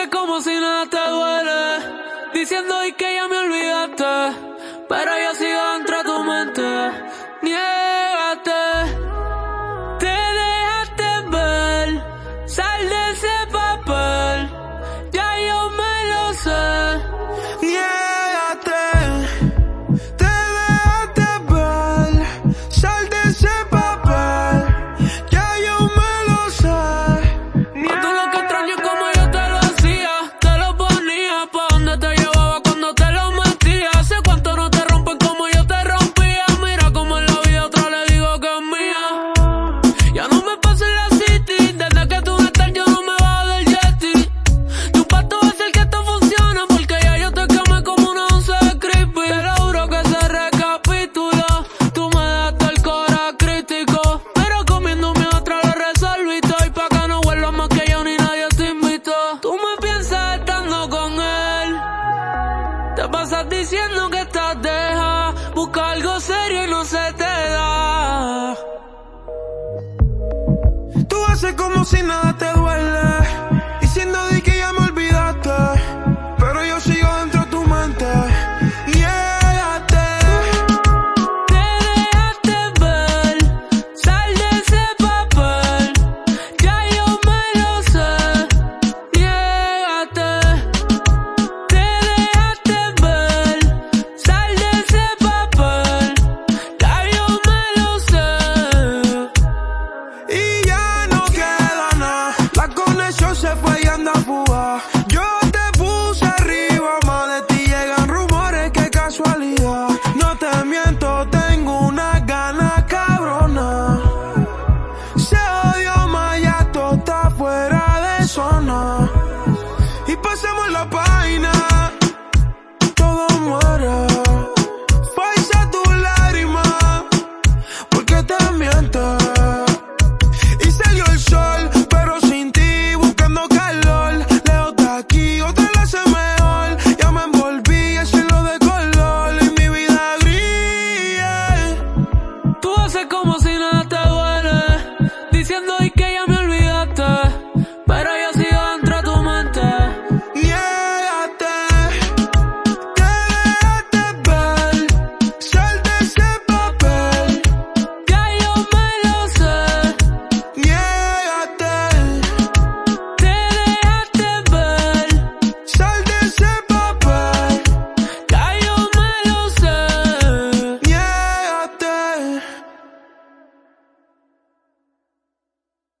hace como si nada te duele, diciendo hoy que ya me olvidaste, pero yo sigo entre tu mente. Niégate, te dejaste ver, sal de busca algo serio no se te da. Tú haces como si nada te duele. sé cómo